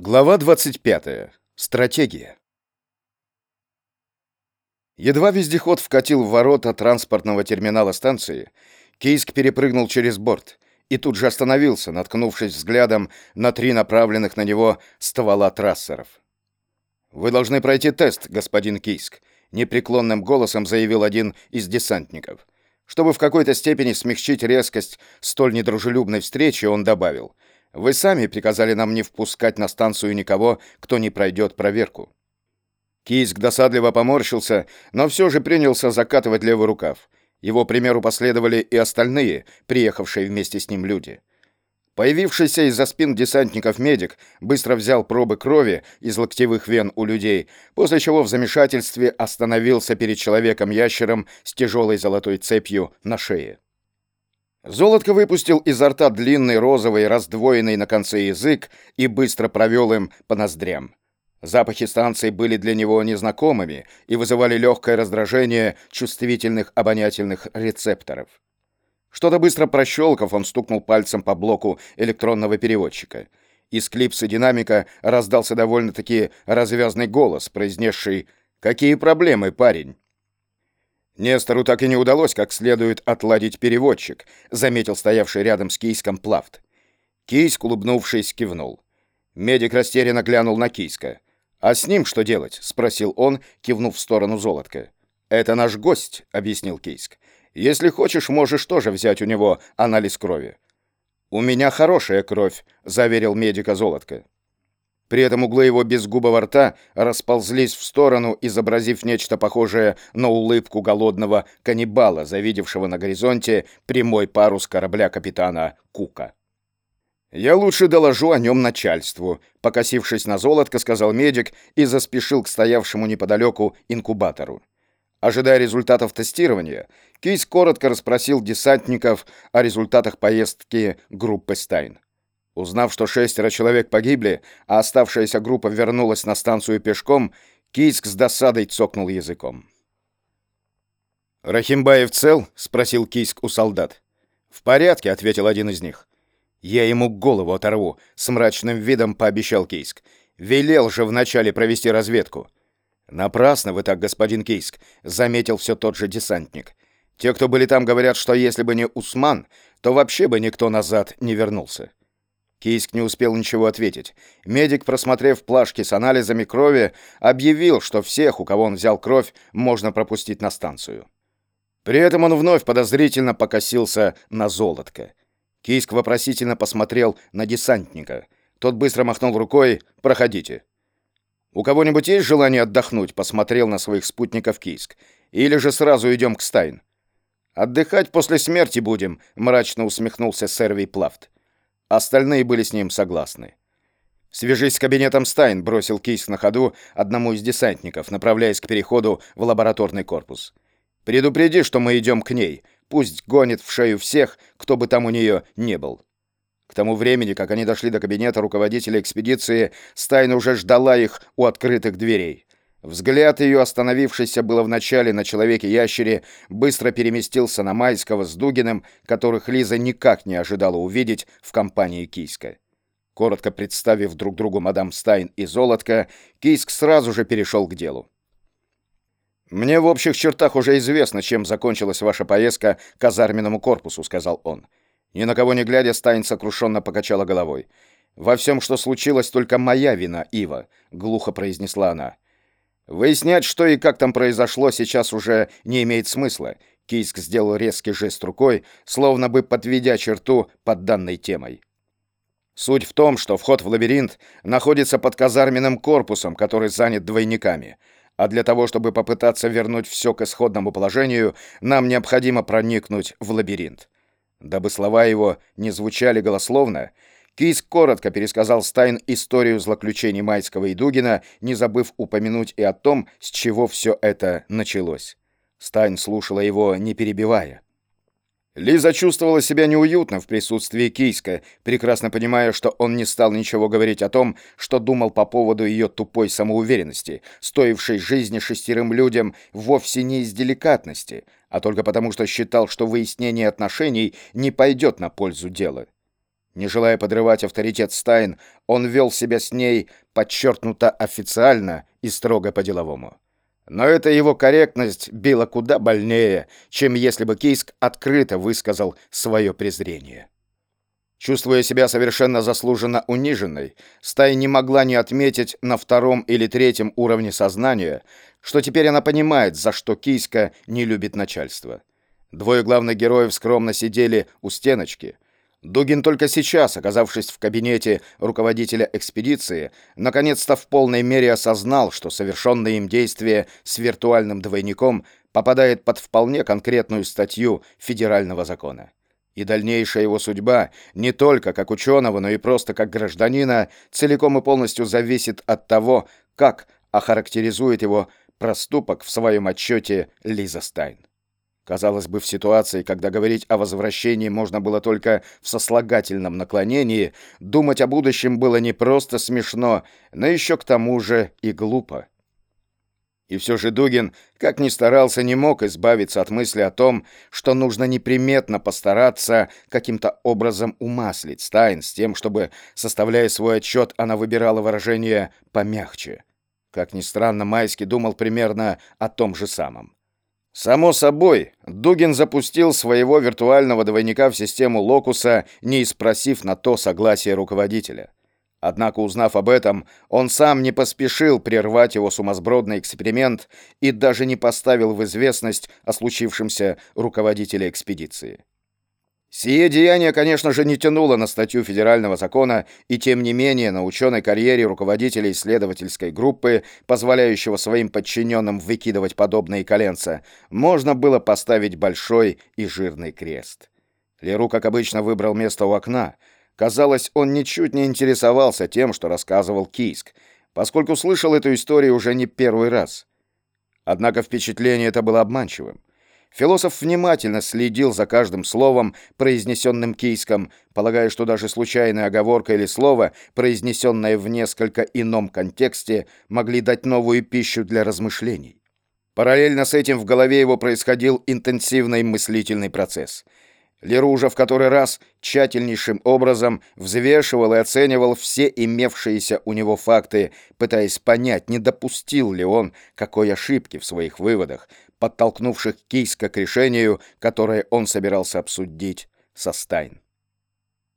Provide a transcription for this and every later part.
Глава 25. Стратегия. Едва вездеход вкатил в ворота транспортного терминала станции, Кейск перепрыгнул через борт и тут же остановился, наткнувшись взглядом на три направленных на него ствола трассеров. «Вы должны пройти тест, господин Кейск», — непреклонным голосом заявил один из десантников. Чтобы в какой-то степени смягчить резкость столь недружелюбной встречи, он добавил — вы сами приказали нам не впускать на станцию никого, кто не пройдет проверку. Кийск досадливо поморщился, но все же принялся закатывать левый рукав. Его примеру последовали и остальные, приехавшие вместе с ним люди. Появившийся из-за спин десантников медик быстро взял пробы крови из локтевых вен у людей, после чего в замешательстве остановился перед человеком-ящером с тяжелой золотой цепью на шее. Золотко выпустил изо рта длинный розовый, раздвоенный на конце язык и быстро провел им по ноздрям. Запахи станции были для него незнакомыми и вызывали легкое раздражение чувствительных обонятельных рецепторов. Что-то быстро прощелкав, он стукнул пальцем по блоку электронного переводчика. Из клипса динамика раздался довольно-таки развязный голос, произнесший «Какие проблемы, парень?» Нестору так и не удалось как следует отладить переводчик, заметил стоявший рядом с Кийском Плафт. Кийск, улыбнувшись, кивнул. Медик растерянно глянул на Кийска. «А с ним что делать?» — спросил он, кивнув в сторону золотка. «Это наш гость», — объяснил Кийск. «Если хочешь, можешь тоже взять у него анализ крови». «У меня хорошая кровь», — заверил медика золотка. При этом углы его безгубого рта расползлись в сторону, изобразив нечто похожее на улыбку голодного каннибала, завидевшего на горизонте прямой парус корабля капитана Кука. «Я лучше доложу о нем начальству», — покосившись на золотко, сказал медик и заспешил к стоявшему неподалеку инкубатору. Ожидая результатов тестирования, Кейс коротко расспросил десантников о результатах поездки группы Стайн. Узнав, что шестеро человек погибли, а оставшаяся группа вернулась на станцию пешком, Кийск с досадой цокнул языком. «Рахимбаев цел?» — спросил Кийск у солдат. «В порядке», — ответил один из них. «Я ему голову оторву», — с мрачным видом пообещал Кийск. «Велел же вначале провести разведку». «Напрасно вы так, господин Кийск», — заметил все тот же десантник. «Те, кто были там, говорят, что если бы не Усман, то вообще бы никто назад не вернулся». Кийск не успел ничего ответить. Медик, просмотрев плашки с анализами крови, объявил, что всех, у кого он взял кровь, можно пропустить на станцию. При этом он вновь подозрительно покосился на золотко. Кийск вопросительно посмотрел на десантника. Тот быстро махнул рукой «Проходите». «У кого-нибудь есть желание отдохнуть?» — посмотрел на своих спутников Кийск. «Или же сразу идем к Стайн?» «Отдыхать после смерти будем», — мрачно усмехнулся Сервий Плафт. Остальные были с ним согласны. «Свяжись с кабинетом Стайн», — бросил Кейс на ходу одному из десантников, направляясь к переходу в лабораторный корпус. «Предупреди, что мы идем к ней. Пусть гонит в шею всех, кто бы там у нее не был». К тому времени, как они дошли до кабинета руководителя экспедиции, Стайн уже ждала их у открытых дверей. Взгляд ее, остановившийся было вначале на человеке-ящере, быстро переместился на Майского с Дугиным, которых Лиза никак не ожидала увидеть в компании Кийска. Коротко представив друг другу мадам Стайн и Золотко, Кийск сразу же перешел к делу. «Мне в общих чертах уже известно, чем закончилась ваша поездка к казарменному корпусу», — сказал он. Ни на кого не глядя, Стайн сокрушенно покачала головой. «Во всем, что случилось, только моя вина, Ива», — глухо произнесла она. Выяснять, что и как там произошло, сейчас уже не имеет смысла. Кийск сделал резкий жест рукой, словно бы подведя черту под данной темой. Суть в том, что вход в лабиринт находится под казарменным корпусом, который занят двойниками. А для того, чтобы попытаться вернуть все к исходному положению, нам необходимо проникнуть в лабиринт. Дабы слова его не звучали голословно, Кийс коротко пересказал Стайн историю злоключений Майского и Дугина, не забыв упомянуть и о том, с чего все это началось. Стайн слушала его, не перебивая. Лиза чувствовала себя неуютно в присутствии Кийска, прекрасно понимая, что он не стал ничего говорить о том, что думал по поводу ее тупой самоуверенности, стоившей жизни шестерым людям вовсе не из деликатности, а только потому, что считал, что выяснение отношений не пойдет на пользу дела. Не желая подрывать авторитет Стайн, он вел себя с ней подчеркнуто официально и строго по-деловому. Но эта его корректность била куда больнее, чем если бы Кийск открыто высказал свое презрение. Чувствуя себя совершенно заслуженно униженной, Стай не могла не отметить на втором или третьем уровне сознания, что теперь она понимает, за что Кийска не любит начальство. Двое главных героев скромно сидели у стеночки. Дугин только сейчас, оказавшись в кабинете руководителя экспедиции, наконец-то в полной мере осознал, что совершенное им действие с виртуальным двойником попадает под вполне конкретную статью федерального закона и дальнейшая его судьба не только как ученого, но и просто как гражданина целиком и полностью зависит от того, как охарактеризует его проступок в своем отчете Лиза Стайн. Казалось бы, в ситуации, когда говорить о возвращении можно было только в сослагательном наклонении, думать о будущем было не просто смешно, но еще к тому же и глупо. И все же Дугин, как ни старался, не мог избавиться от мысли о том, что нужно неприметно постараться каким-то образом умаслить Стайн с тем, чтобы, составляя свой отчет, она выбирала выражение помягче. Как ни странно, Майский думал примерно о том же самом. Само собой, Дугин запустил своего виртуального двойника в систему Локуса, не спросив на то согласия руководителя. Однако, узнав об этом, он сам не поспешил прервать его сумасбродный эксперимент и даже не поставил в известность о случившемся руководителя экспедиции. Сие деяние, конечно же, не тянуло на статью федерального закона, и тем не менее на ученой карьере руководителя исследовательской группы, позволяющего своим подчиненным выкидывать подобные коленца, можно было поставить большой и жирный крест. Леру, как обычно, выбрал место у окна, Казалось, он ничуть не интересовался тем, что рассказывал Кийск, поскольку слышал эту историю уже не первый раз. Однако впечатление это было обманчивым. Философ внимательно следил за каждым словом, произнесенным Кийском, полагая, что даже случайная оговорка или слово, произнесенное в несколько ином контексте, могли дать новую пищу для размышлений. Параллельно с этим в голове его происходил интенсивный мыслительный процесс — Леру уже в который раз тщательнейшим образом взвешивал и оценивал все имевшиеся у него факты, пытаясь понять, не допустил ли он какой ошибки в своих выводах, подтолкнувших Кийска к решению, которое он собирался обсудить со Стайн.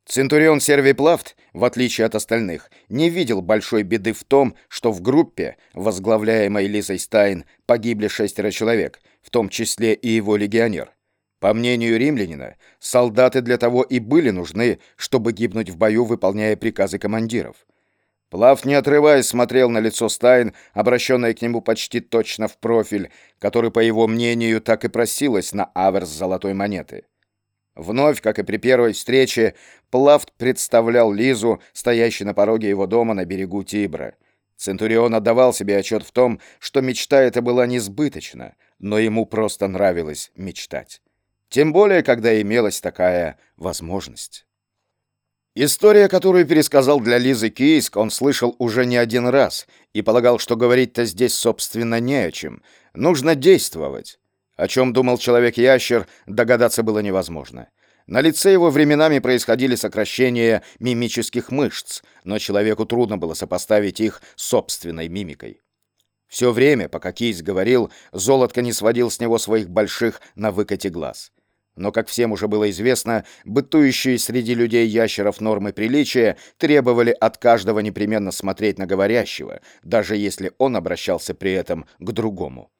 Центурион Сервий Плафт, в отличие от остальных, не видел большой беды в том, что в группе, возглавляемой Лизой Стайн, погибли шестеро человек, в том числе и его легионер. По мнению римлянина, солдаты для того и были нужны, чтобы гибнуть в бою, выполняя приказы командиров. Плав, не отрываясь, смотрел на лицо Стайн, обращенное к нему почти точно в профиль, который, по его мнению, так и просилось на аверс золотой монеты. Вновь, как и при первой встрече, Плафт представлял Лизу, стоящей на пороге его дома на берегу Тибра. Центурион отдавал себе отчет в том, что мечта эта была несбыточна, но ему просто нравилось мечтать. Тем более, когда имелась такая возможность. История, которую пересказал для Лизы Кийск, он слышал уже не один раз и полагал, что говорить-то здесь, собственно, не о чем. Нужно действовать. О чем думал человек-ящер, догадаться было невозможно. На лице его временами происходили сокращения мимических мышц, но человеку трудно было сопоставить их с собственной мимикой. Все время, пока Кейс говорил, Золотко не сводил с него своих больших на выкате глаз. Но, как всем уже было известно, бытующие среди людей ящеров нормы приличия требовали от каждого непременно смотреть на говорящего, даже если он обращался при этом к другому.